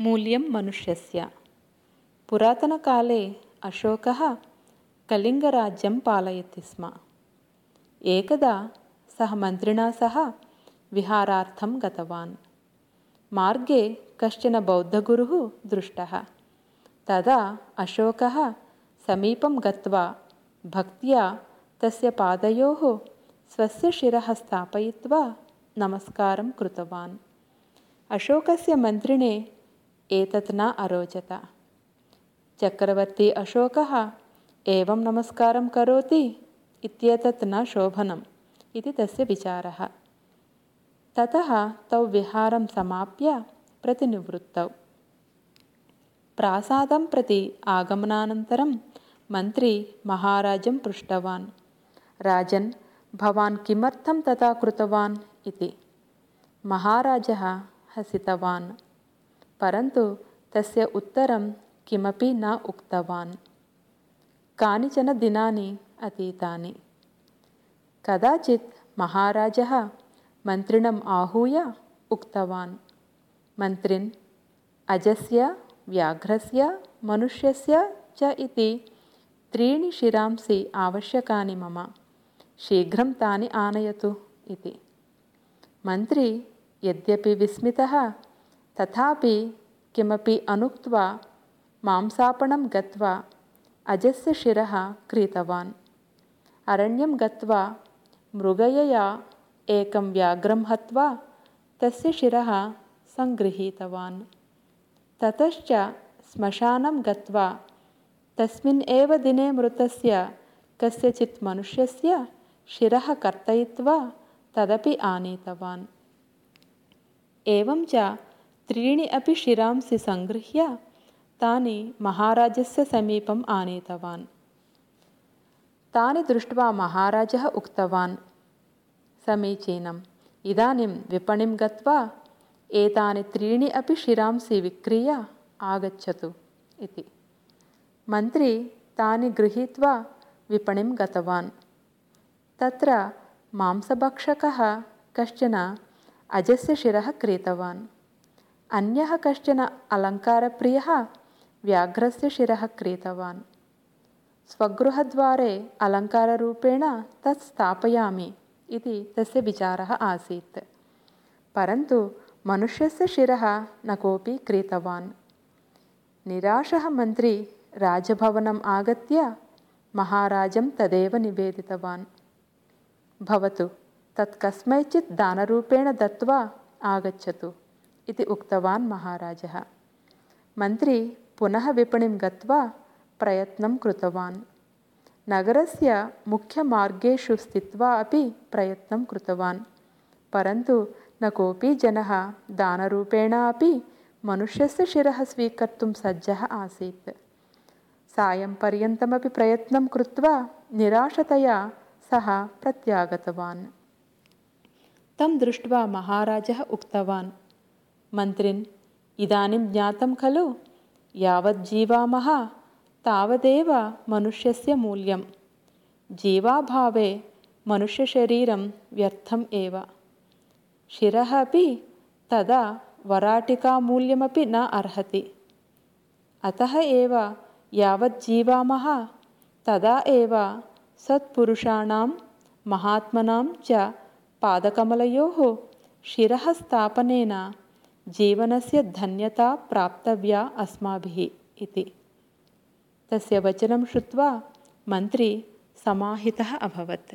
मूल्यं मनुष्यस्य। पुरातनकाले अशोकः कलिङ्गराज्यं पालयति स्म। एकदा सः मन्त्रिणा सह विहारार्थं गतवान्। मार्गे कश्चन बौद्धगुरुः दृष्टः। तदा अशोकः समीपं गत्वा भक्त्या तस्य पादयोः स्वस्य शिरः स्थापयित्वा नमस्कारं कृतवान्। अशोकस्य मन्त्रिणे एतत् न अरोचत। चक्रवर्ती अशोकः एवं नमस्कारं करोति इत्येतत् न शोभनम् इति तस्य विचारः। ततः तौ विहारं समाप्य प्रतिनिवृत्तौ। प्रासादं प्रति आगमनानन्तरं मन्त्री महाराजं पृष्टवान्। राजन् भवान् किमर्थं तथा कृतवान्? इति। महाराजः हसितवान् परन्तु तस्य उत्तरं किमपि न उक्तवान्। कानिचन दिनानि अतीतानि। कदाचित् महाराजः मन्त्रिणम् आहूय उक्तवान्। मन्त्रिन् अजस्य व्याघ्रस्य मनुष्यस्य च इति त्रीणि शिरांसि आवश्यकानि मम। शीघ्रं तानि आनयतु इति। मन्त्री यद्यपि विस्मितः तथापि किमपि अनुक्त्वा मांसापणं गत्वा अजस्य शिरः क्रीतवान्। अरण्यं गत्वा मृगयया एकं व्याघ्रं हत्वा तस्य शिरः सङ्गृहीतवान्। ततश्च श्मशानं गत्वा तस्मिन् एव दिने मृतस्य कस्यचित् मनुष्यस्य शिरः कर्तयित्वा तदपि आनीतवान्। एवं च त्रीणि अपि शिरांसि सङ्गृह्य तानि महाराजस्य समीपम् आनीतवान्। तानि दृष्ट्वा महाराजः उक्तवान् समीचीनम्। इदानीं विपणिं गत्वा एतानि त्रीणि अपि शिरांसि विक्रीय आगच्छतु इति। मन्त्री तानि गृहीत्वा विपणिं गतवान्। तत्र मांसभक्षकः कश्चन अजस्य शिरः क्रीतवान् अन्यः कश्चन अलङ्कारप्रियः व्याघ्रस्य शिरः क्रीतवान्। स्वगृहद्वारे अलङ्काररूपेण तत् स्थापयामि इति तस्य विचारः आसीत्। परन्तु मनुष्यस्य शिरः न कोऽपि क्रीतवान्। निराशः मन्त्री राजभवनम् आगत्य महाराजं तदेव निवेदितवान्। भवतु तत् कस्मैचित् दानरूपेण दत्त्वा आगच्छतु इति उक्तवान् महाराजः। मन्त्री पुनः विपणिं गत्वा प्रयत्नं कृतवान्। नगरस्य मुख्यमार्गेषु स्थित्वा अपि प्रयत्नं कृतवान्। परन्तु न कोऽपि जनः दानरूपेण अपि मनुष्यस्य शिरः स्वीकर्तुं सज्जः आसीत्। सायं पर्यन्तमपि प्रयत्नं कृत्वा निराशतया सः प्रत्यागतवान्। तं दृष्ट्वा महाराजः उक्तवान् मन्त्रिन् इदानीं ज्ञातं खलु? यावज्जीवामः तावदेव मनुष्यस्य मूल्यं जीवाभावे मनुष्यशरीरं व्यर्थम् एव। शिरः अपि तदा वराटिकामूल्यमपि न अर्हति। अतः एव यावत् जीवामः तदा एव सत्पुरुषाणां महात्मनां च पादकमलयोः शिरः स्थापनेन जीवनस्य धन्यता प्राप्तव्या अस्माभिः इति। तस्य वचनं श्रुत्वा मन्त्री समाहितः अभवत्